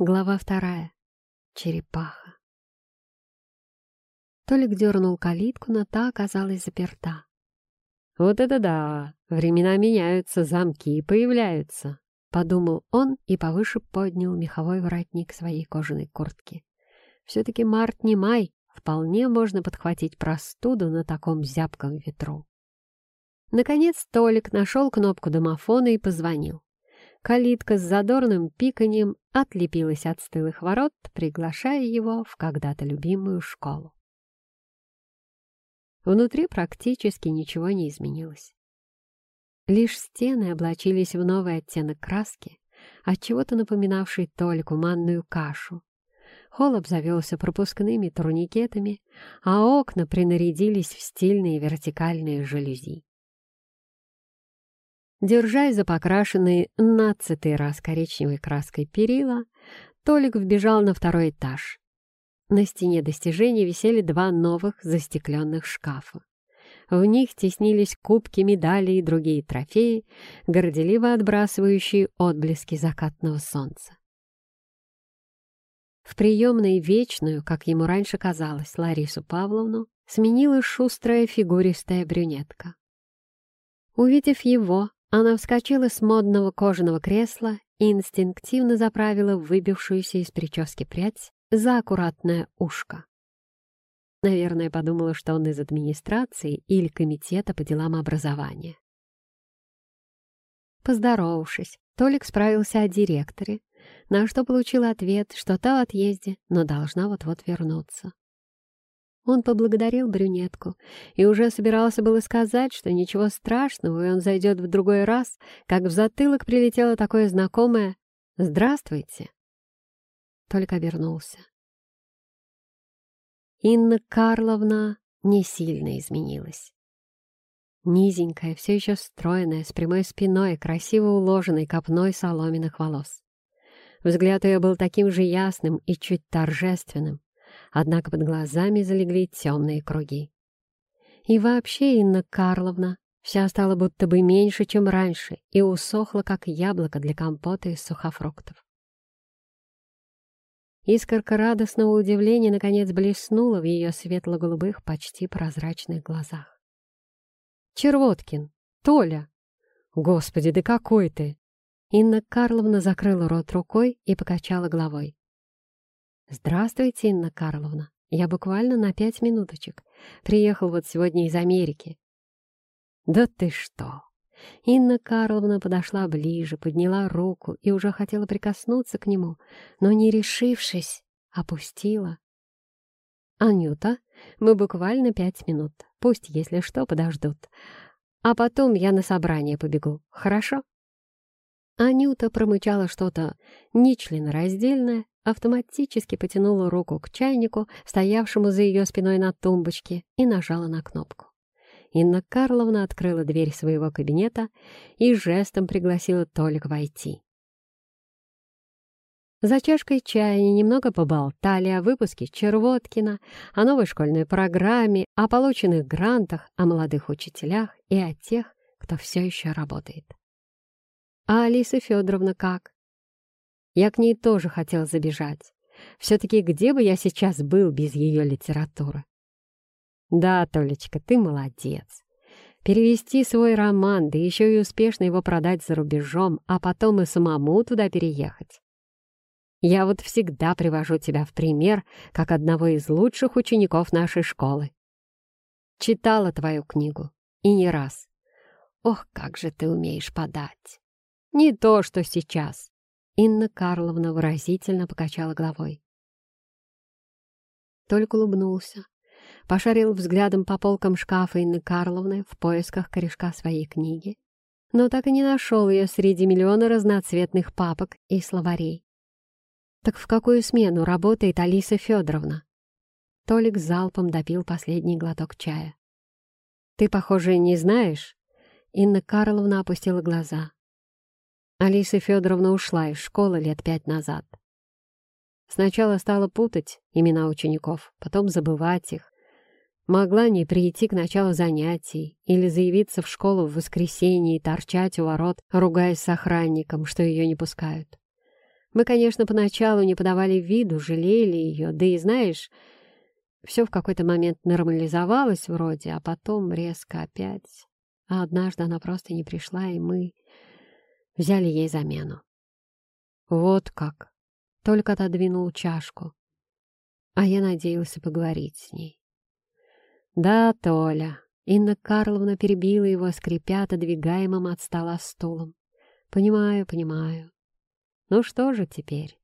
Глава вторая. Черепаха. Толик дернул калитку, но та оказалась заперта. «Вот это да! Времена меняются, замки появляются!» — подумал он и повыше поднял меховой воротник своей кожаной куртки. «Все-таки март не май, вполне можно подхватить простуду на таком зябком ветру». Наконец Толик нашел кнопку домофона и позвонил. Калитка с задорным пиканьем отлепилась от стылых ворот, приглашая его в когда-то любимую школу. Внутри практически ничего не изменилось. Лишь стены облачились в новый оттенок краски, отчего-то напоминавший только манную кашу. Холл обзавелся пропускными турникетами, а окна принарядились в стильные вертикальные жалюзи. Держась за покрашенные нацатый раз коричневой краской перила, Толик вбежал на второй этаж. На стене достижений висели два новых застекленных шкафа. В них теснились кубки, медали и другие трофеи, горделиво отбрасывающие отблески закатного солнца. В приемной вечную, как ему раньше казалось, Ларису Павловну сменила шустрая фигуристая брюнетка. Увидев его, она вскочила с модного кожаного кресла и инстинктивно заправила выбившуюся из прически прядь за аккуратное ушко. Наверное, подумала, что он из администрации или комитета по делам образования. Поздоровавшись, Толик справился о директоре, на что получил ответ, что та в отъезде, но должна вот-вот вернуться. Он поблагодарил брюнетку и уже собирался было сказать, что ничего страшного, и он зайдет в другой раз, как в затылок прилетело такое знакомое «Здравствуйте!». Только обернулся. Инна Карловна не сильно изменилась. Низенькая, все еще стройная, с прямой спиной, красиво уложенной копной соломенных волос. Взгляд ее был таким же ясным и чуть торжественным, однако под глазами залегли темные круги. И вообще Инна Карловна вся стала будто бы меньше, чем раньше, и усохла, как яблоко для компота из сухофруктов. Искорка радостного удивления наконец блеснула в ее светло-голубых, почти прозрачных глазах. «Червоткин! Толя! Господи, да какой ты!» Инна Карловна закрыла рот рукой и покачала головой. «Здравствуйте, Инна Карловна. Я буквально на пять минуточек. Приехал вот сегодня из Америки». «Да ты что!» Инна Карловна подошла ближе, подняла руку и уже хотела прикоснуться к нему, но, не решившись, опустила. «Анюта, мы буквально пять минут. Пусть, если что, подождут. А потом я на собрание побегу, хорошо?» Анюта промычала что-то нечленораздельное, автоматически потянула руку к чайнику, стоявшему за ее спиной на тумбочке, и нажала на кнопку. Инна Карловна открыла дверь своего кабинета и жестом пригласила Толик войти. За чашкой чая они немного поболтали о выпуске Червоткина, о новой школьной программе, о полученных грантах, о молодых учителях и о тех, кто все еще работает. «А Алиса Федоровна как?» Я к ней тоже хотел забежать. Все-таки где бы я сейчас был без ее литературы? Да, Толечка, ты молодец. Перевести свой роман, да еще и успешно его продать за рубежом, а потом и самому туда переехать. Я вот всегда привожу тебя в пример, как одного из лучших учеников нашей школы. Читала твою книгу, и не раз. Ох, как же ты умеешь подать. Не то, что сейчас. Инна Карловна выразительно покачала головой. Только улыбнулся, пошарил взглядом по полкам шкафа Инны Карловны в поисках корешка своей книги, но так и не нашел ее среди миллиона разноцветных папок и словарей. Так в какую смену работает Алиса Федоровна? Толик залпом допил последний глоток чая. «Ты, похоже, не знаешь?» Инна Карловна опустила глаза. Алиса Федоровна ушла из школы лет пять назад. Сначала стала путать имена учеников, потом забывать их. Могла не прийти к началу занятий или заявиться в школу в воскресенье и торчать у ворот, ругаясь с охранником, что ее не пускают. Мы, конечно, поначалу не подавали виду, жалели ее, да и, знаешь, все в какой-то момент нормализовалось вроде, а потом резко опять. А однажды она просто не пришла, и мы взяли ей замену. Вот как. Только отодвинул чашку. А я надеялся поговорить с ней. Да, Толя. Инна Карловна перебила его, скрипя отодвигаемым от стола стулом. Понимаю, понимаю. Ну что же теперь?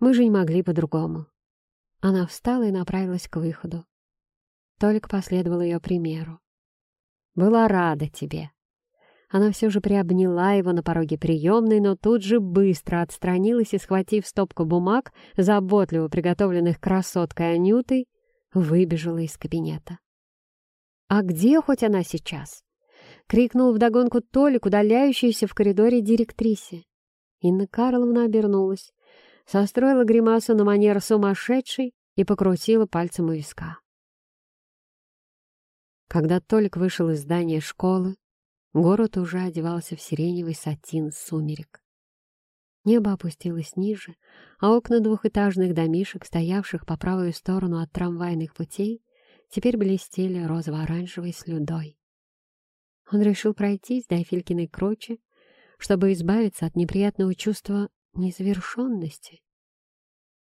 Мы же не могли по-другому. Она встала и направилась к выходу. Толик последовал ее примеру. «Была рада тебе». Она все же приобняла его на пороге приемной, но тут же быстро отстранилась и, схватив стопку бумаг, заботливо приготовленных красоткой Анютой, выбежала из кабинета. «А где хоть она сейчас?» — крикнул вдогонку Толик, удаляющийся в коридоре директрисе. Инна Карловна обернулась, состроила гримасу на манер сумасшедшей и покрутила пальцем у виска. Когда Толик вышел из здания школы, город уже одевался в сиреневый сатин сумерек. Небо опустилось ниже, а окна двухэтажных домишек, стоявших по правую сторону от трамвайных путей, теперь блестели розово-оранжевой слюдой. Он решил пройтись до Филькиной круче, чтобы избавиться от неприятного чувства незавершенности.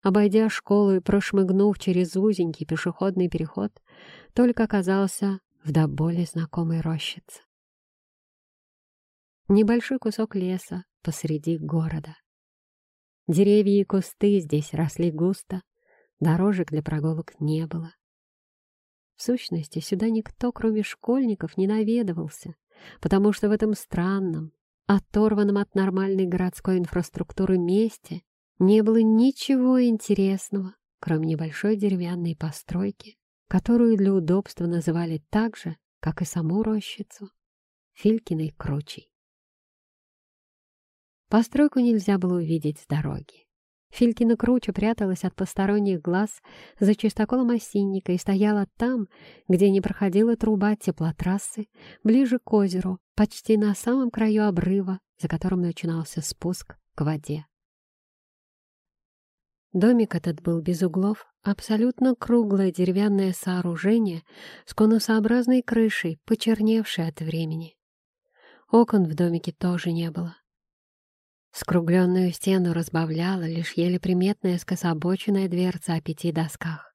Обойдя школу и прошмыгнув через узенький пешеходный переход, только оказался в до боли знакомой рощице. Небольшой кусок леса посреди города. Деревья и кусты здесь росли густо, дорожек для прогулок не было. В сущности, сюда никто, кроме школьников, не наведывался, потому что в этом странном, оторванном от нормальной городской инфраструктуры месте не было ничего интересного, кроме небольшой деревянной постройки, которую для удобства называли так же, как и саму рощицу, Филькиной кручей. Постройку нельзя было увидеть с дороги. Филькина круча пряталась от посторонних глаз за чистоколом осинника и стояла там, где не проходила труба теплотрассы, ближе к озеру, почти на самом краю обрыва, за которым начинался спуск к воде. Домик этот был без углов, абсолютно круглое деревянное сооружение с конусообразной крышей, почерневшей от времени. Окон в домике тоже не было. Скругленную стену разбавляла лишь еле приметная скособоченная дверца о пяти досках.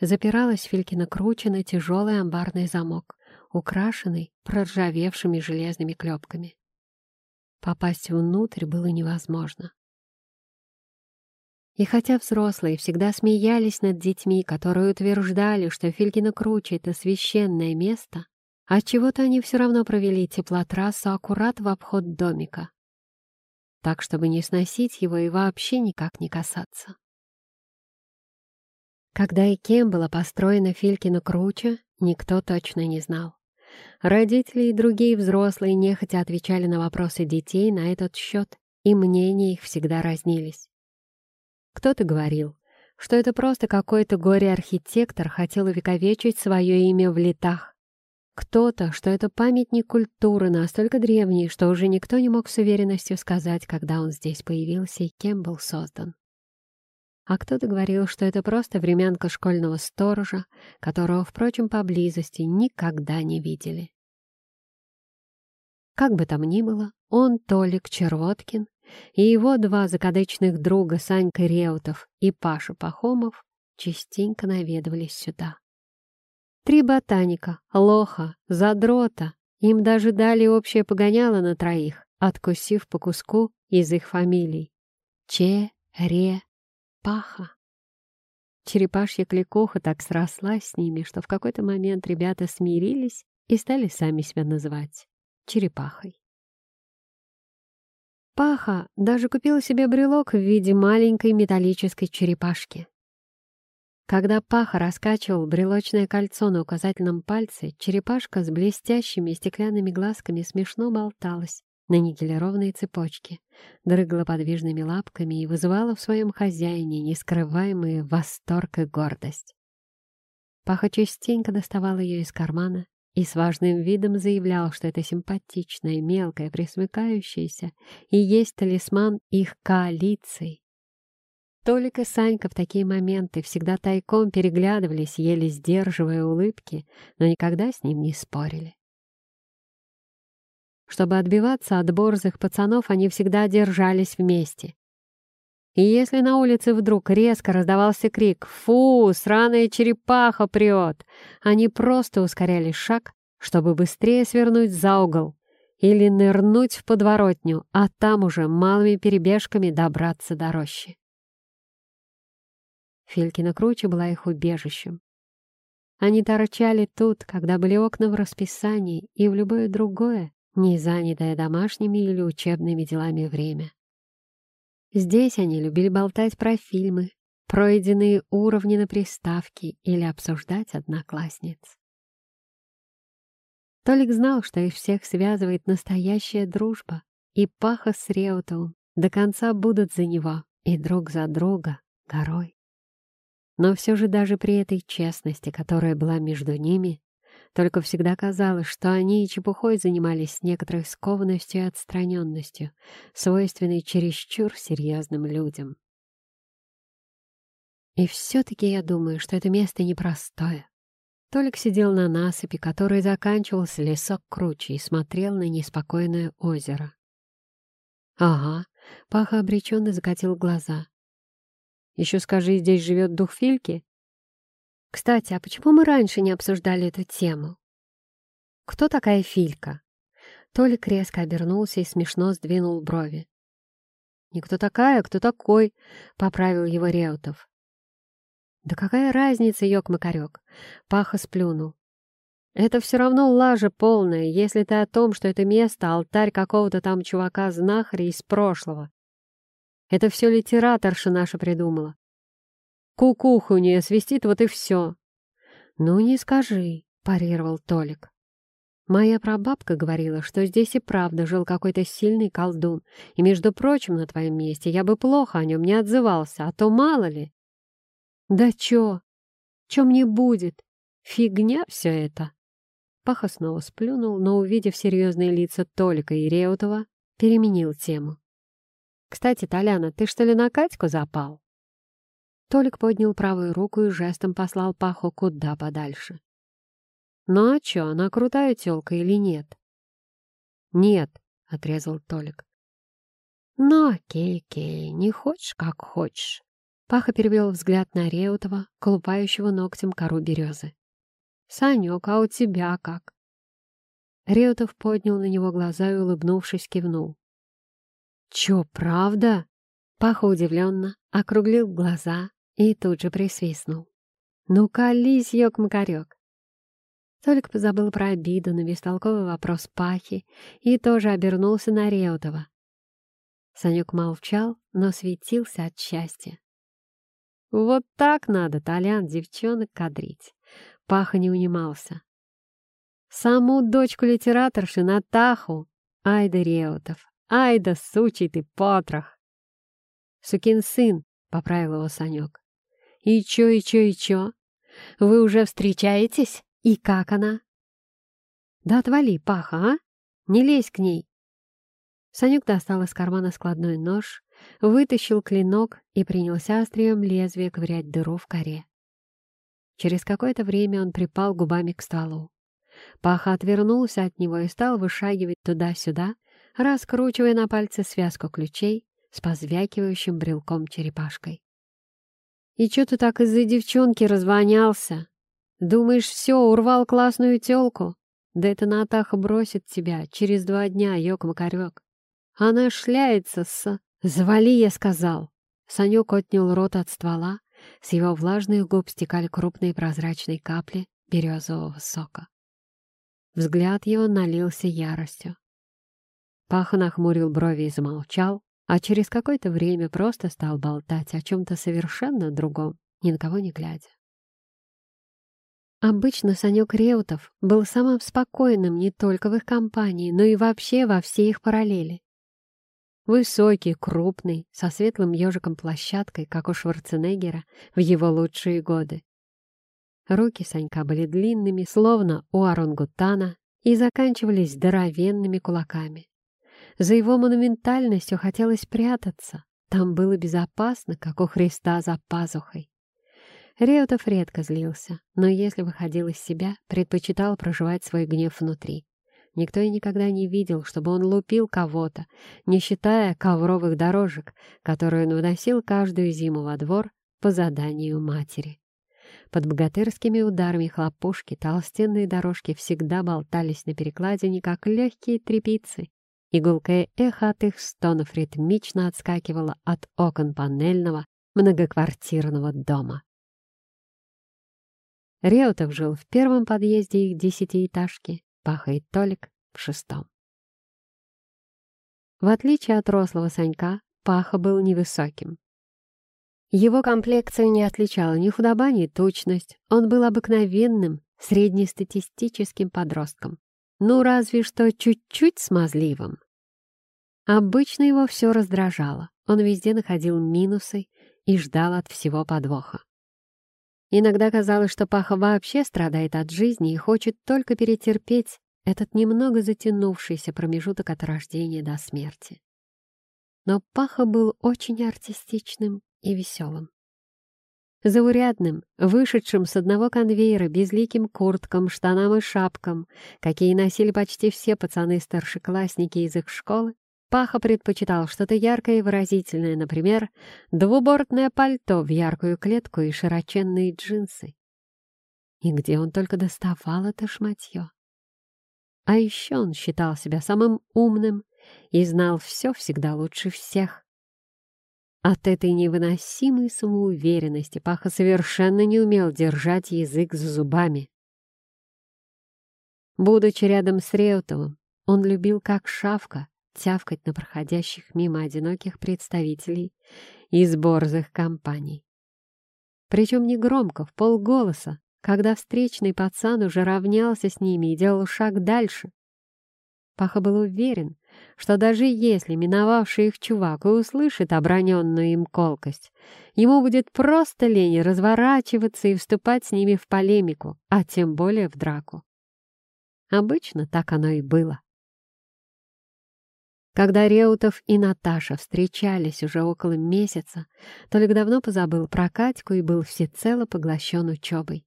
Запиралась Филькина круче на тяжелый амбарный замок, украшенный проржавевшими железными клепками. Попасть внутрь было невозможно. И хотя взрослые всегда смеялись над детьми, которые утверждали, что Филькина круче — это священное место, отчего-то они все равно провели теплотрассу аккурат в обход домика так, чтобы не сносить его и вообще никак не касаться. Когда и кем была построена Филькина круча, никто точно не знал. Родители и другие взрослые нехотя отвечали на вопросы детей на этот счет, и мнения их всегда разнились. Кто-то говорил, что это просто какой-то горе-архитектор хотел увековечить свое имя в летах, кто-то, что это памятник культуры настолько древний, что уже никто не мог с уверенностью сказать, когда он здесь появился и кем был создан. А кто-то говорил, что это просто времянка школьного сторожа, которого, впрочем, поблизости никогда не видели. Как бы там ни было, он, Толик Червоткин, и его два закадычных друга Санька Реутов и Паша Пахомов частенько наведывались сюда. Три ботаника, лоха, задрота. Им даже дали общее погоняло на троих, откусив по куску из их фамилий. Че, Ре, Паха. Черепашья кликуха так срослась с ними, что в какой-то момент ребята смирились и стали сами себя называть черепахой. Паха даже купила себе брелок в виде маленькой металлической черепашки. Когда Паха раскачивал брелочное кольцо на указательном пальце, черепашка с блестящими стеклянными глазками смешно болталась на никелированной цепочке, дрыгала подвижными лапками и вызывала в своем хозяине нескрываемый восторг и гордость. Паха частенько доставал ее из кармана и с важным видом заявлял, что это симпатичная, мелкая, присмыкающаяся и есть талисман их коалиции. Толик и Санька в такие моменты всегда тайком переглядывались, еле сдерживая улыбки, но никогда с ним не спорили. Чтобы отбиваться от борзых пацанов, они всегда держались вместе. И если на улице вдруг резко раздавался крик «Фу, сраная черепаха прет!», они просто ускоряли шаг, чтобы быстрее свернуть за угол или нырнуть в подворотню, а там уже малыми перебежками добраться до рощи. Филькина круче была их убежищем. Они торчали тут, когда были окна в расписании, и в любое другое, не занятое домашними или учебными делами время. Здесь они любили болтать про фильмы, пройденные уровни на приставке или обсуждать одноклассниц. Толик знал, что их всех связывает настоящая дружба, и Паха с Реутовым до конца будут за него и друг за друга горой. Но все же даже при этой честности, которая была между ними, только всегда казалось, что они и чепухой занимались с некоторой скованностью и отстраненностью, свойственной чересчур серьезным людям. И все-таки я думаю, что это место непростое. Толик сидел на насыпи, которой заканчивался лесок круче, и смотрел на неспокойное озеро. «Ага», — Паха обреченно закатил глаза. «Еще скажи, здесь живет дух Фильки?» Кстати, а почему мы раньше не обсуждали эту тему? Кто такая Филька? Толик резко обернулся и смешно сдвинул брови. «Не кто такая, кто такой», — поправил его Реутов. «Да какая разница, ёк-макарёк?» — Паха сплюнул. «Это все равно лажа полная, если ты о том, что это место — алтарь какого-то там чувака-знахаря из прошлого. Это все литераторша наша придумала. Кукуха у нее свистит, вот и все. «Ну, не скажи», — парировал Толик. Моя прабабка говорила, что здесь и правда жил какой-то сильный колдун, и, между прочим, на твоем месте я бы плохо о нем не отзывался, а то мало ли. Да чё? Чё мне будет? Фигня все это. Паха снова сплюнул, но, увидев серьезные лица Толика и Реутова, переменил тему. «Кстати, Толяна, ты что ли на Катьку запал?» Толик поднял правую руку и жестом послал Паху куда подальше. «Ну а чё, она крутая тёлка или нет?» «Нет», — отрезал Толик. «Ну окей, окей, не хочешь, как хочешь». Паха перевел взгляд на Реутова, колупающего ногтем кору березы. «Санек, а у тебя как?» Реутов поднял на него глаза и, улыбнувшись, кивнул. «Чё, правда?» Паха удивленно округлил глаза и тут же присвистнул. «Ну, колись, ёк-макарёк!» Толик позабыл про обиду на бестолковый вопрос Пахи и тоже обернулся на Реутова. Санек молчал, но светился от счастья. «Вот так надо, Толян, девчонок кадрить!» Паха не унимался. «Саму дочку литераторши Натаху! Ай да Реутов! Ай да сучий ты потрох!» «Сукин сын!» — поправил его Санек. «И чё, и чё, и чё? Вы уже встречаетесь? И как она?» «Да отвали, Паха, а? Не лезь к ней!» Санюк достал из кармана складной нож, вытащил клинок и принялся острием лезвия ковырять дыру в коре. Через какое-то время он припал губами к стволу. Паха отвернулся от него и стал вышагивать туда-сюда, раскручивая на пальце связку ключей с позвякивающим брелком черепашкой. И чё ты так из-за девчонки развонялся? Думаешь, все, урвал классную тёлку? Да это Натаха бросит тебя через два дня, ёк-макарёк. Она шляется с... Завали, я сказал. Санёк отнял рот от ствола. С его влажных губ стекали крупные прозрачные капли березового сока. Взгляд его налился яростью. Паха нахмурил брови и замолчал, а через какое-то время просто стал болтать о чем-то совершенно другом, ни на кого не глядя. Обычно Санек Реутов был самым спокойным не только в их компании, но и вообще во всей их параллели. Высокий, крупный, со светлым ежиком площадкой, как у Шварценеггера в его лучшие годы. Руки Санька были длинными, словно у орангутана, и заканчивались здоровенными кулаками. За его монументальностью хотелось прятаться. Там было безопасно, как у Христа за пазухой. Реутов редко злился, но если выходил из себя, предпочитал проживать свой гнев внутри. Никто и никогда не видел, чтобы он лупил кого-то, не считая ковровых дорожек, которые он выносил каждую зиму во двор по заданию матери. Под богатырскими ударами хлопушки толстенные дорожки всегда болтались на перекладине, как легкие трепицы, и гулкое эхо от их стонов ритмично отскакивало от окон панельного многоквартирного дома. Реутов жил в первом подъезде их десятиэтажки, Паха и Толик в шестом. В отличие от рослого Санька, Паха был невысоким. Его комплекция не отличала ни худоба, ни тучность. Он был обыкновенным, среднестатистическим подростком. Ну, разве что чуть-чуть смазливым. Обычно его все раздражало. Он везде находил минусы и ждал от всего подвоха. Иногда казалось, что Паха вообще страдает от жизни и хочет только перетерпеть этот немного затянувшийся промежуток от рождения до смерти. Но Паха был очень артистичным и веселым. Заурядным, вышедшим с одного конвейера безликим курткам, штанам и шапкам, какие носили почти все пацаны-старшеклассники из их школы, Паха предпочитал что-то яркое и выразительное, например, двубортное пальто в яркую клетку и широченные джинсы. И где он только доставал это шматье? А еще он считал себя самым умным и знал все всегда лучше всех. От этой невыносимой самоуверенности Паха совершенно не умел держать язык за зубами. Будучи рядом с Реутовым, он любил как шавка тявкать на проходящих мимо одиноких представителей из борзых компаний. Причем не громко, в полголоса, когда встречный пацан уже равнялся с ними и делал шаг дальше. Паха был уверен, что даже если миновавший их чувак и услышит оброненную им колкость, ему будет просто лень разворачиваться и вступать с ними в полемику, а тем более в драку. Обычно так оно и было. Когда Реутов и Наташа встречались уже около месяца, Толик давно позабыл про Катьку и был всецело поглощен учебой.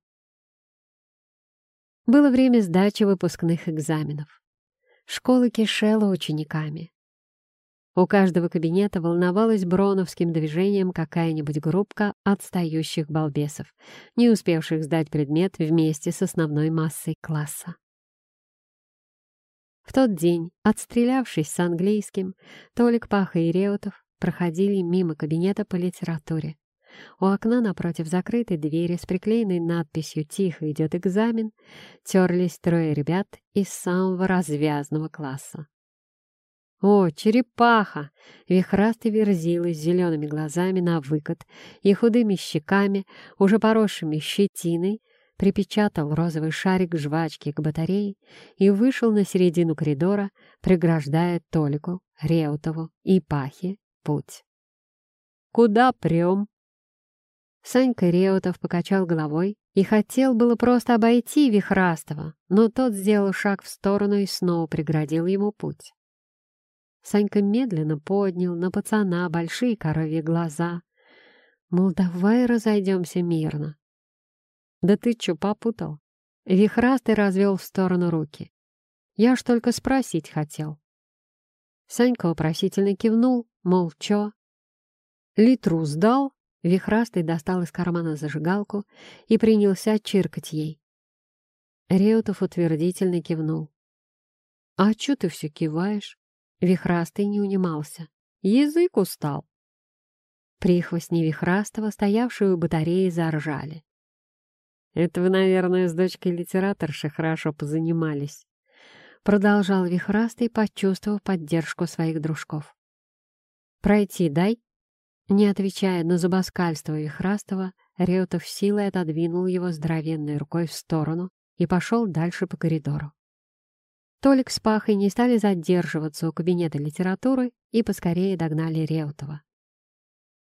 Было время сдачи выпускных экзаменов. Школа кишела учениками. У каждого кабинета волновалась броновским движением какая-нибудь группка отстающих балбесов, не успевших сдать предмет вместе с основной массой класса. В тот день, отстрелявшись с английским, Толик Паха и Реутов проходили мимо кабинета по литературе. У окна напротив закрытой двери с приклеенной надписью «Тихо идет экзамен» терлись трое ребят из самого развязного класса. О, черепаха! Вихрастый верзила с зелеными глазами на выкат и худыми щеками, уже поросшими щетиной, припечатал розовый шарик жвачки к батарее и вышел на середину коридора, преграждая Толику, Реутову и Пахе путь. «Куда прем?» Санька Реутов покачал головой и хотел было просто обойти Вихрастова, но тот сделал шаг в сторону и снова преградил ему путь. Санька медленно поднял на пацана большие коровьи глаза. Мол, давай разойдемся мирно. «Да ты чё, попутал?» Вихрастый развел в сторону руки. «Я ж только спросить хотел». Санька вопросительно кивнул, мол, чё? Литру сдал, Вихрастый достал из кармана зажигалку и принялся чиркать ей. Реутов утвердительно кивнул. «А чё ты все киваешь?» Вихрастый не унимался. «Язык устал». Прихвостни Вихрастого, стоявшие у батареи, заржали. Это вы, наверное, с дочкой литераторши хорошо позанимались. Продолжал Вихрастый, почувствовав поддержку своих дружков. «Пройти дай?» Не отвечая на зубоскальство Вихрастова, Реутов силой отодвинул его здоровенной рукой в сторону и пошел дальше по коридору. Толик с Пахой не стали задерживаться у кабинета литературы и поскорее догнали Реутова.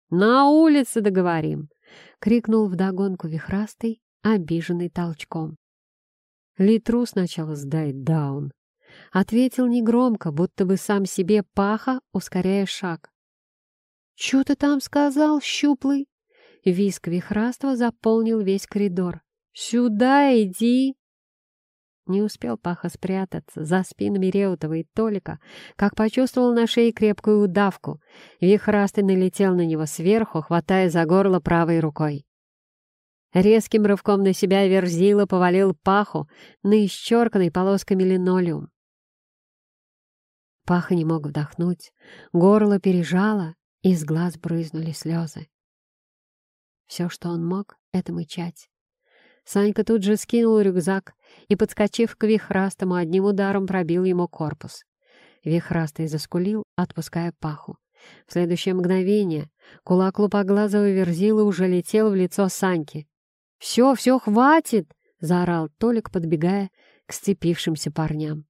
«На улице договорим!» — крикнул вдогонку Вихрастый обиженный толчком. Литру сначала сдай даун. Ответил негромко, будто бы сам себе паха, ускоряя шаг. «Чё ты там сказал, щуплый?» Виск вихраства заполнил весь коридор. «Сюда иди!» Не успел Паха спрятаться за спинами Реутова и Толика, как почувствовал на шее крепкую удавку. Вихрастый налетел на него сверху, хватая за горло правой рукой. Резким рывком на себя Верзила повалил Паху на исчерканный полосками линолеум. Паха не мог вдохнуть, горло пережало, из глаз брызнули слезы. Все, что он мог, — это мычать. Санька тут же скинул рюкзак и, подскочив к вихрастому, одним ударом пробил ему корпус. Вихрастый заскулил, отпуская паху. В следующее мгновение кулак лупоглазого верзила уже летел в лицо Саньки. «Все, все, хватит!» — заорал Толик, подбегая к сцепившимся парням.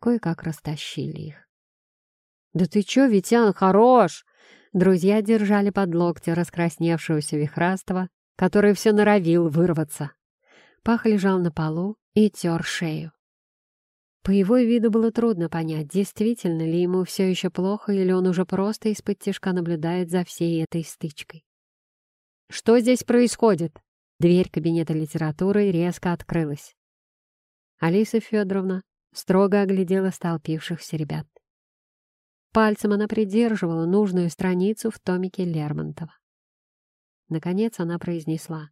Кое-как растащили их. «Да ты чё, Витян, хорош!» Друзья держали под локти раскрасневшегося вихрастого, который все норовил вырваться. Пах лежал на полу и тер шею. По его виду было трудно понять, действительно ли ему все еще плохо, или он уже просто из-под тяжка наблюдает за всей этой стычкой. «Что здесь происходит?» Дверь кабинета литературы резко открылась. Алиса Федоровна строго оглядела столпившихся ребят. Пальцем она придерживала нужную страницу в томике Лермонтова. Наконец она произнесла.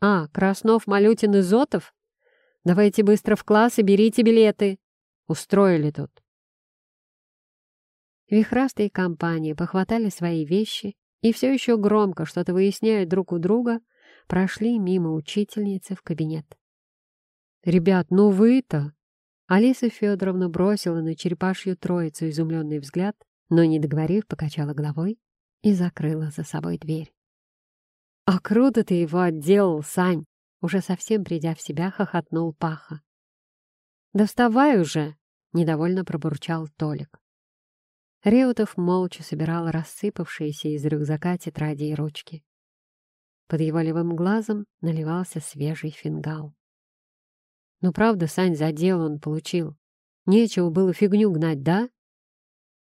«А, Краснов, Малютин и Зотов? Давайте быстро в класс и берите билеты. Устроили тут». Вихрастые компании похватали свои вещи и все еще громко, что-то выясняя друг у друга, прошли мимо учительницы в кабинет. «Ребят, ну вы-то!» Алиса Федоровна бросила на черепашью троицу изумленный взгляд, но, не договорив, покачала головой и закрыла за собой дверь. «А круто ты его отделал, Сань!» Уже совсем придя в себя, хохотнул Паха. «Да вставай уже!» — недовольно пробурчал Толик. Реутов молча собирал рассыпавшиеся из рюкзака тетради и ручки. Под его левым глазом наливался свежий фингал. Ну правда, Сань, за дело он получил. Нечего было фигню гнать, да?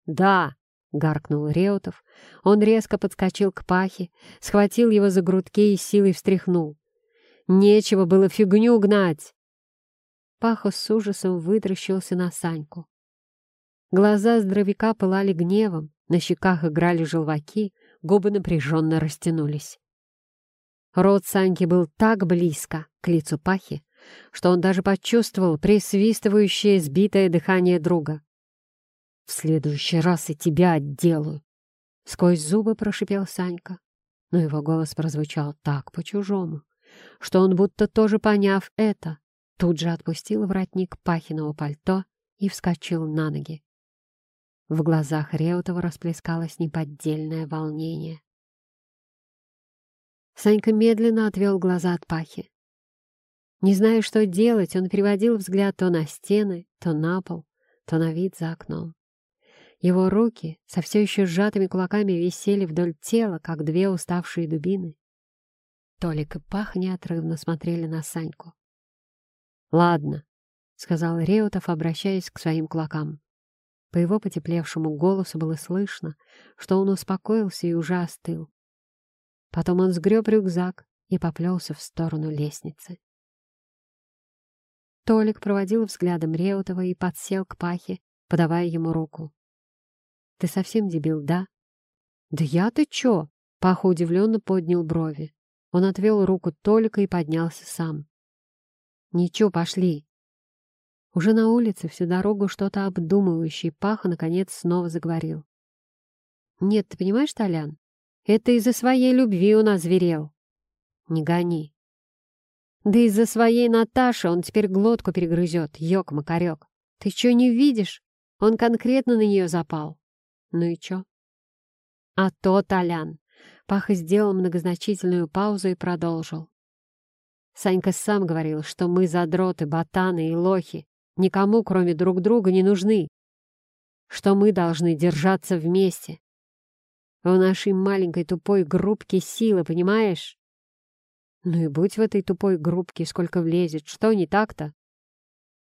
Да, гаркнул Реутов. Он резко подскочил к Пахе, схватил его за грудки и силой встряхнул. Нечего было фигню гнать. Паха с ужасом вытращился на Саньку. Глаза здоровяка пылали гневом, на щеках играли желваки, губы напряженно растянулись. Рот Саньки был так близко к лицу Пахи, что он даже почувствовал присвистывающее сбитое дыхание друга. «В следующий раз и тебя отделаю!» Сквозь зубы прошипел Санька, но его голос прозвучал так по-чужому, что он, будто тоже поняв это, тут же отпустил воротник Пахиного пальто и вскочил на ноги. В глазах Реутова расплескалось неподдельное волнение. Санька медленно отвел глаза от Пахи. Не зная, что делать, он переводил взгляд то на стены, то на пол, то на вид за окном. Его руки со все еще сжатыми кулаками висели вдоль тела, как две уставшие дубины. Толик и Пах неотрывно смотрели на Саньку. «Ладно», — сказал Реутов, обращаясь к своим кулакам. По его потеплевшему голосу было слышно, что он успокоился и уже остыл. Потом он сгреб рюкзак и поплелся в сторону лестницы. Толик проводил взглядом Реутова и подсел к Пахе, подавая ему руку. «Ты совсем дебил, да?» «Да я-то чё?» Паха удивленно поднял брови. Он отвел руку Толика и поднялся сам. «Ничего, пошли!» Уже на улице всю дорогу что-то обдумывающий Паха наконец снова заговорил. «Нет, ты понимаешь, Толян, это из-за своей любви он озверел». «Не гони. Да из-за своей Наташи он теперь глотку перегрызет, ёк-макарёк. Ты чё не видишь? Он конкретно на нее запал. Ну и чё? А то, Толян. Паха сделал многозначительную паузу и продолжил. Санька сам говорил, что мы задроты, ботаны и лохи, никому, кроме друг друга, не нужны, что мы должны держаться вместе. В нашей маленькой тупой группке силы, понимаешь? Ну и будь в этой тупой группке, сколько влезет. Что не так-то?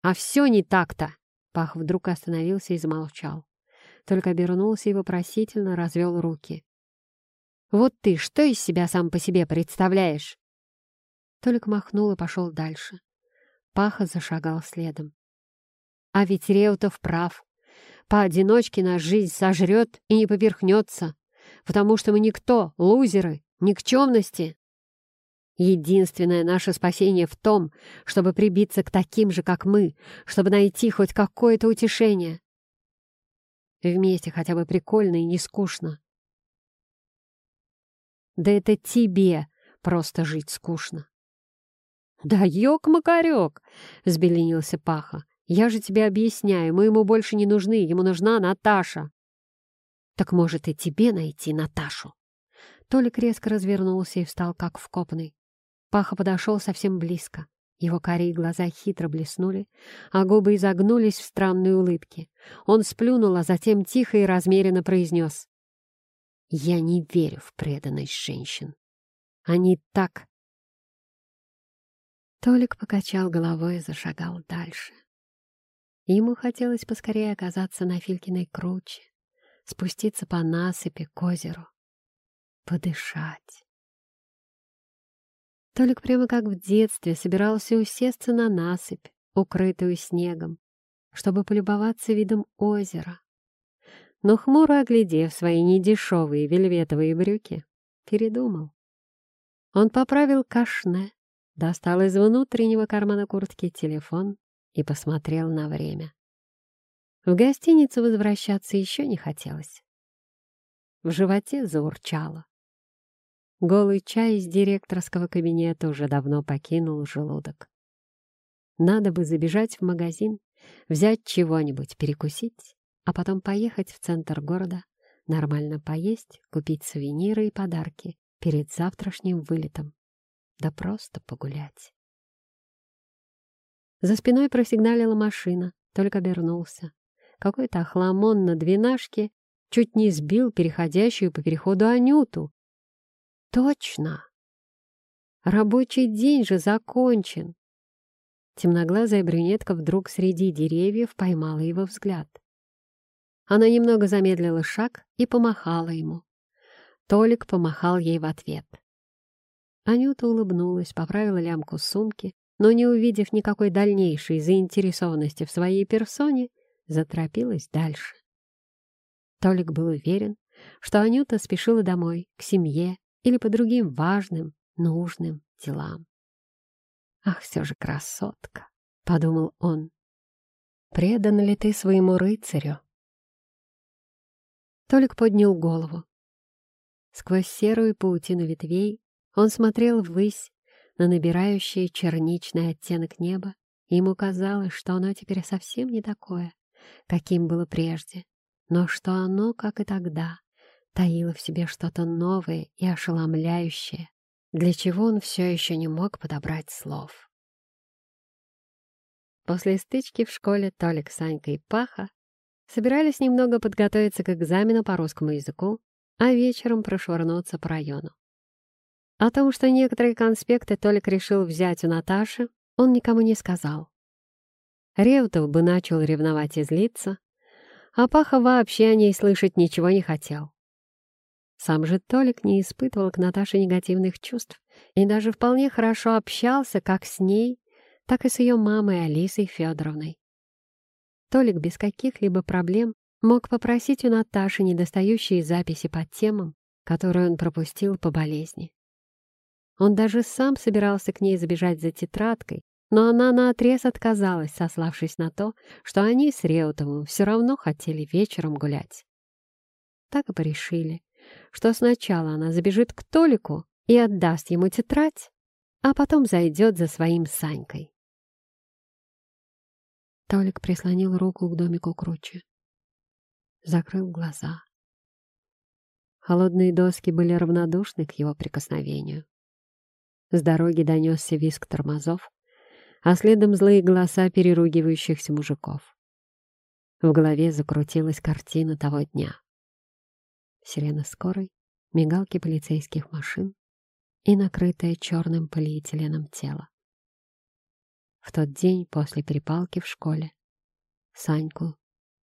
А все не так-то! Пах вдруг остановился и замолчал. Только обернулся и вопросительно развел руки. «Вот ты что из себя сам по себе представляешь?» Толик махнул и пошел дальше. Паха зашагал следом. А ведь Реутов прав. Поодиночке нас жизнь сожрет и не поперхнется, потому что мы никто, лузеры, никчемности. Единственное наше спасение в том, чтобы прибиться к таким же, как мы, чтобы найти хоть какое-то утешение. Вместе хотя бы прикольно и не скучно. Да это тебе просто жить скучно. «Да ёк-макарёк!» — взбеленился Паха. «Я же тебе объясняю, мы ему больше не нужны, ему нужна Наташа». «Так, может, и тебе найти Наташу?» Толик резко развернулся и встал, как вкопанный. Паха подошел совсем близко. Его карие глаза хитро блеснули, а губы изогнулись в странной улыбке. Он сплюнул, а затем тихо и размеренно произнес. «Я не верю в преданность женщин. Они так...» Толик покачал головой и зашагал дальше. Ему хотелось поскорее оказаться на Филькиной круче, спуститься по насыпи к озеру, подышать. Толик прямо как в детстве собирался усесться на насыпь, укрытую снегом, чтобы полюбоваться видом озера. Но хмуро оглядев свои недешевые вельветовые брюки, передумал. Он поправил кашне, достал из внутреннего кармана куртки телефон и посмотрел на время. В гостиницу возвращаться еще не хотелось. В животе заурчало. Голый чай из директорского кабинета уже давно покинул желудок. Надо бы забежать в магазин, взять чего-нибудь перекусить, а потом поехать в центр города, нормально поесть, купить сувениры и подарки перед завтрашним вылетом. Да просто погулять. За спиной просигналила машина, только обернулся. Какой-то охламон на двенашке чуть не сбил переходящую по переходу Анюту, Точно! Рабочий день же закончен. Темноглазая брюнетка вдруг среди деревьев поймала его взгляд. Она немного замедлила шаг и помахала ему. Толик помахал ей в ответ. Анюта улыбнулась, поправила лямку сумки, но, не увидев никакой дальнейшей заинтересованности в своей персоне, заторопилась дальше. Толик был уверен, что Анюта спешила домой, к семье, или по другим важным, нужным делам. «Ах, все же красотка!» — подумал он. «Предан ли ты своему рыцарю?» Толик поднял голову. Сквозь серую паутину ветвей он смотрел ввысь на набирающее черничный оттенок неба, и ему казалось, что оно теперь совсем не такое, каким было прежде, но что оно, как и тогда, таила в себе что-то новое и ошеломляющее, для чего он все еще не мог подобрать слов. После стычки в школе Толик, Санька и Паха собирались немного подготовиться к экзамену по русскому языку, а вечером прошвырнуться по району. О том, что некоторые конспекты Толик решил взять у Наташи, он никому не сказал. Реутов бы начал ревновать и злиться, а Паха вообще о ней слышать ничего не хотел. Сам же Толик не испытывал к Наташе негативных чувств и даже вполне хорошо общался как с ней, так и с ее мамой Алисой Федоровной. Толик без каких-либо проблем мог попросить у Наташи недостающие записи по темам, которые он пропустил по болезни. Он даже сам собирался к ней забежать за тетрадкой, но она наотрез отказалась, сославшись на то, что они с Реутовым все равно хотели вечером гулять. Так и порешили, что сначала она забежит к Толику и отдаст ему тетрадь, а потом зайдет за своим Санькой. Толик прислонил руку к домику круче. Закрыл глаза. Холодные доски были равнодушны к его прикосновению. С дороги донесся визг тормозов, а следом злые голоса переругивающихся мужиков. В голове закрутилась картина того дня сирена скорой, мигалки полицейских машин и накрытое черным полиэтиленом тело. В тот день после перепалки в школе Саньку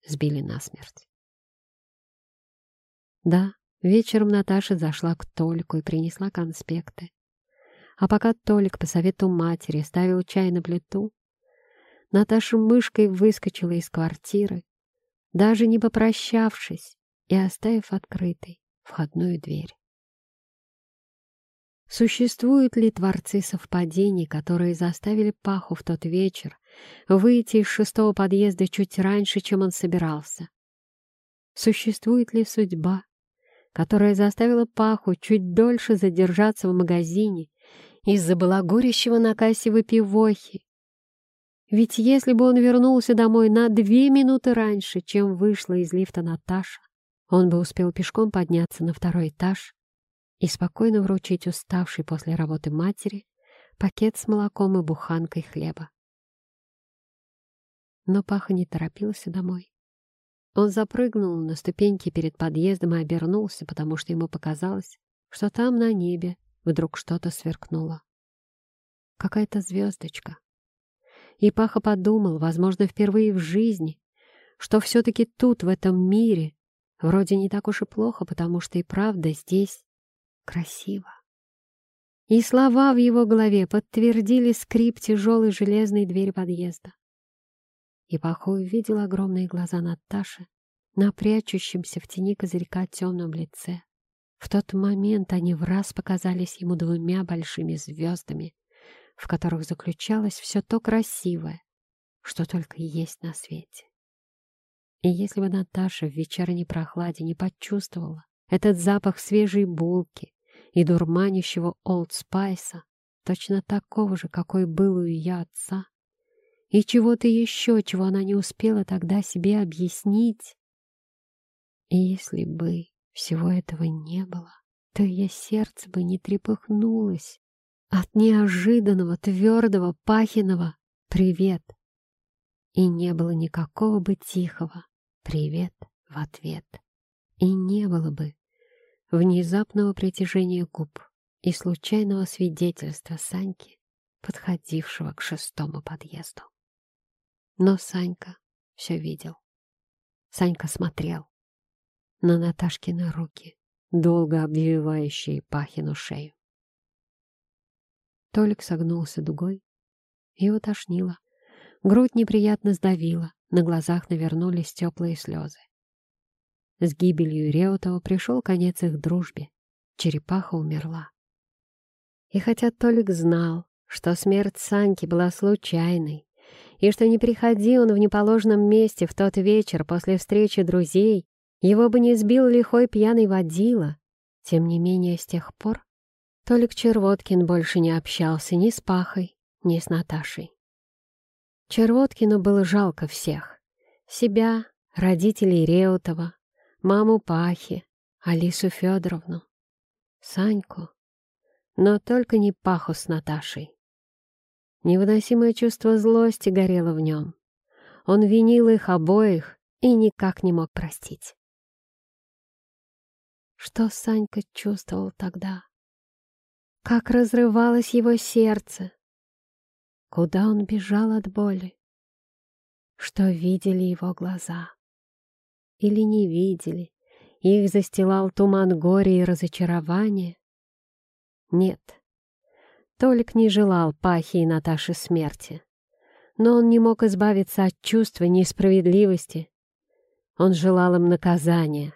сбили насмерть. Да, вечером Наташа зашла к Толику и принесла конспекты. А пока Толик по совету матери ставил чай на плиту, Наташа мышкой выскочила из квартиры, даже не попрощавшись и оставив открытой входную дверь. Существуют ли творцы совпадений, которые заставили Паху в тот вечер выйти из шестого подъезда чуть раньше, чем он собирался? Существует ли судьба, которая заставила Паху чуть дольше задержаться в магазине из-за балагурящего на кассе выпивохи? Ведь если бы он вернулся домой на две минуты раньше, чем вышла из лифта Наташа, он бы успел пешком подняться на второй этаж и спокойно вручить уставшей после работы матери пакет с молоком и буханкой хлеба. Но Паха не торопился домой. Он запрыгнул на ступеньки перед подъездом и обернулся, потому что ему показалось, что там на небе вдруг что-то сверкнуло. Какая-то звездочка. И Паха подумал, возможно, впервые в жизни, что все-таки тут, в этом мире, вроде не так уж и плохо, потому что и правда здесь красиво. И слова в его голове подтвердили скрип тяжелой железной двери подъезда. И Пахо увидел огромные глаза Наташи на прячущемся в тени козырька темном лице. В тот момент они в раз показались ему двумя большими звездами, в которых заключалось все то красивое, что только есть на свете. И если бы Наташа в вечерней прохладе не почувствовала, этот запах свежей булки и дурманящего олдспайса, точно такого же, какой был у ее отца, и чего-то еще, чего она не успела тогда себе объяснить. И если бы всего этого не было, то ее сердце бы не трепыхнулось от неожиданного, твердого, пахиного «привет». И не было никакого бы тихого «привет» в ответ. И не было бы внезапного притяжения губ и случайного свидетельства Саньки, подходившего к шестому подъезду. Но Санька все видел. Санька смотрел на Наташкины руки, долго обвивающие Пахину шею. Толик согнулся дугой, его тошнило, грудь неприятно сдавила, на глазах навернулись теплые слезы. С гибелью Реутова пришел конец их дружбе. Черепаха умерла. И хотя Толик знал, что смерть Саньки была случайной, и что не приходи он в неположенном месте в тот вечер после встречи друзей, его бы не сбил лихой пьяный водила. Тем не менее, с тех пор Толик Червоткин больше не общался ни с Пахой, ни с Наташей. Червоткину было жалко всех. Себя, родителей Реутова, маму Пахи, Алису Федоровну, Саньку, но только не Паху с Наташей. Невыносимое чувство злости горело в нем. Он винил их обоих и никак не мог простить. Что Санька чувствовал тогда? Как разрывалось его сердце? Куда он бежал от боли? Что видели его глаза? или не видели. Их застилал туман горя и разочарования. Нет, Толик не желал Пахи и Наташи смерти. Но он не мог избавиться от чувства несправедливости. Он желал им наказания.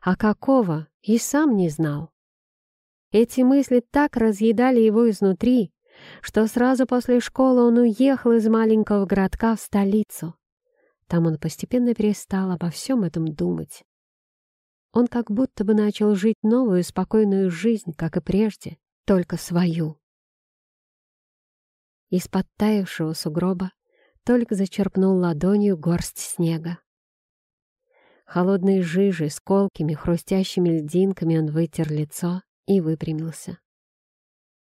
А какого, и сам не знал. Эти мысли так разъедали его изнутри, что сразу после школы он уехал из маленького городка в столицу. Там он постепенно перестал обо всем этом думать. Он как будто бы начал жить новую спокойную жизнь, как и прежде, только свою. Из подтаявшего сугроба только зачерпнул ладонью горсть снега. Холодной жижей с хрустящими льдинками он вытер лицо и выпрямился.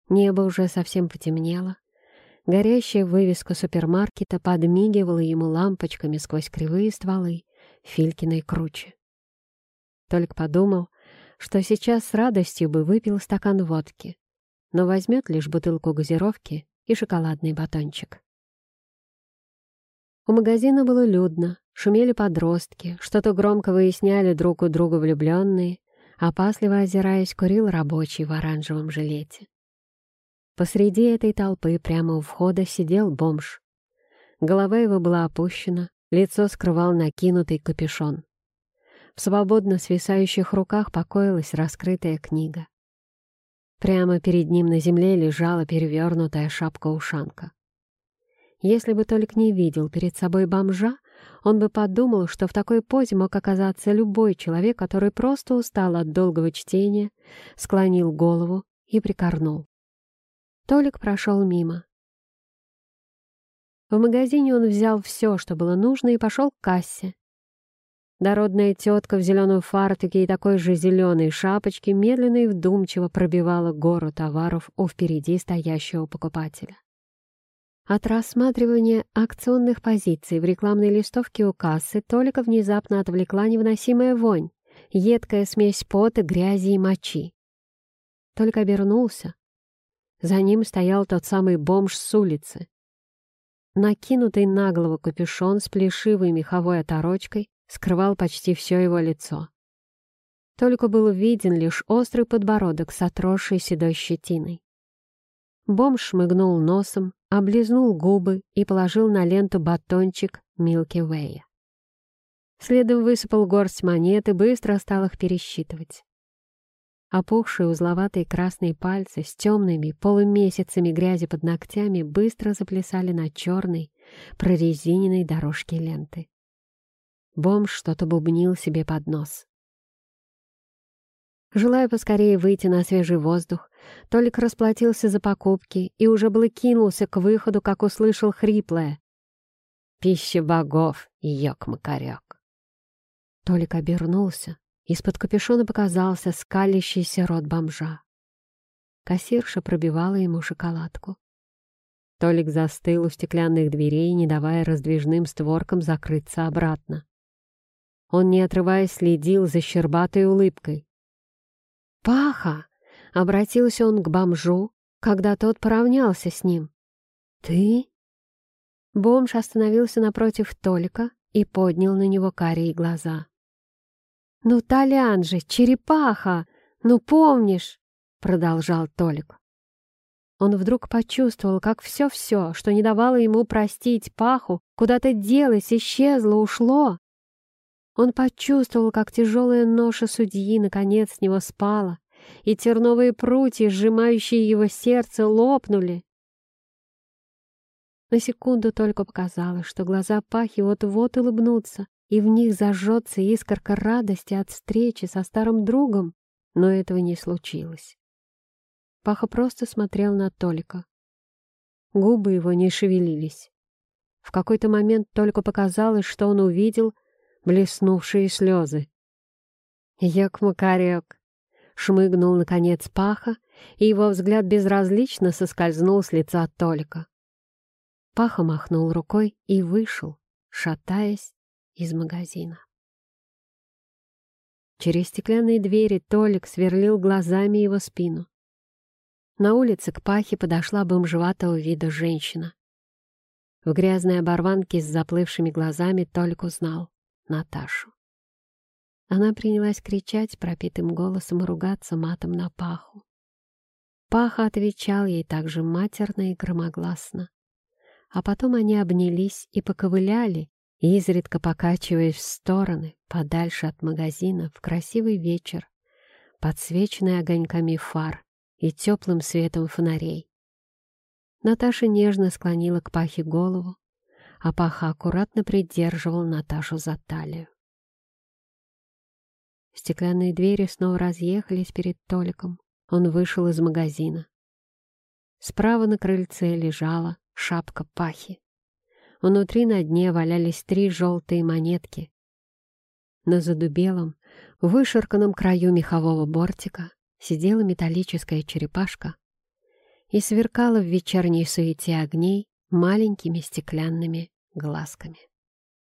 Небо уже совсем потемнело, Горящая вывеска супермаркета подмигивала ему лампочками сквозь кривые стволы Филькиной кручи. Только подумал, что сейчас с радостью бы выпил стакан водки. но возьмет лишь бутылку газировки и шоколадный батончик. У магазина было людно, шумели подростки, что-то громко выясняли друг у друга влюбленные, опасливо озираясь, курил рабочий в оранжевом жилете. Посреди этой толпы прямо у входа сидел бомж. Голова его была опущена, лицо скрывал накинутый капюшон. В свободно свисающих руках покоилась раскрытая книга. Прямо перед ним на земле лежала перевернутая шапка-ушанка. Если бы только не видел перед собой бомжа, он бы подумал, что в такой позе мог оказаться любой человек, который просто устал от долгого чтения, склонил голову и прикорнул. Толик прошел мимо. В магазине он взял все, что было нужно, и пошел к кассе. Дородная тетка в зеленом фартуке и такой же зеленой шапочке медленно и вдумчиво пробивала гору товаров у впереди стоящего покупателя. От рассматривания акционных позиций в рекламной листовке у кассы Толика внезапно отвлекла невыносимая вонь, едкая смесь пота, грязи и мочи. Только обернулся. За ним стоял тот самый бомж с улицы. Накинутый на голову капюшон с плешивой меховой оторочкой скрывал почти все его лицо. Только был виден лишь острый подбородок с отросшей седой щетиной. Бомж шмыгнул носом, облизнул губы и положил на ленту батончик Милки Вэя. Следом высыпал горсть монет и быстро стал их пересчитывать. Опухшие узловатые красные пальцы с темными полумесяцами грязи под ногтями быстро заплясали на черной, прорезиненной дорожке ленты. Бомж что-то бубнил себе под нос. Желая поскорее выйти на свежий воздух, Толик расплатился за покупки и уже было кинулся к выходу, как услышал хриплое «Пища богов, ёк-макарёк». Толик обернулся. Из-под капюшона показался скалящийся рот бомжа. Кассирша пробивала ему шоколадку. Толик застыл у стеклянных дверей, не давая раздвижным створкам закрыться обратно. Он, не отрываясь, следил за щербатой улыбкой. «Паха!» — обратился он к бомжу, когда тот поравнялся с ним. «Ты?» Бомж остановился напротив Толика и поднял на него карие глаза. «Ну, Толян же, черепаха! Ну, помнишь?» — продолжал Толик. Он вдруг почувствовал, как все-все, что не давало ему простить Паху, куда-то делось, исчезло, ушло. Он почувствовал, как тяжелая ноша судьи наконец с него спала, и терновые прутья, сжимающие его сердце, лопнули. На секунду только показалось, что глаза Пахи вот-вот улыбнутся, и в них зажжется искорка радости от встречи со старым другом, но этого не случилось. Паха просто смотрел на Толика. Губы его не шевелились. В какой-то момент только показалось, что он увидел — блеснувшие слезы. Як-макарек шмыгнул, наконец, паха, и его взгляд безразлично соскользнул с лица Толика. Паха махнул рукой и вышел, шатаясь из магазина. Через стеклянные двери Толик сверлил глазами его спину. На улице к Пахе подошла бомжеватого вида женщина. В грязной оборванке с заплывшими глазами Толик узнал. Наташу. Она принялась кричать пропитым голосом и ругаться матом на Паху. Паха отвечал ей также матерно и громогласно. А потом они обнялись и поковыляли, изредка покачиваясь в стороны, подальше от магазина, в красивый вечер, подсвеченный огоньками фар и теплым светом фонарей. Наташа нежно склонила к Пахе голову, а Паха аккуратно придерживал Наташу за талию. Стеклянные двери снова разъехались перед Толиком. Он вышел из магазина. Справа на крыльце лежала шапка Пахи. Внутри на дне валялись три желтые монетки. На задубелом, вышерканном краю мехового бортика сидела металлическая черепашка и сверкала в вечерней суете огней маленькими стеклянными глазками.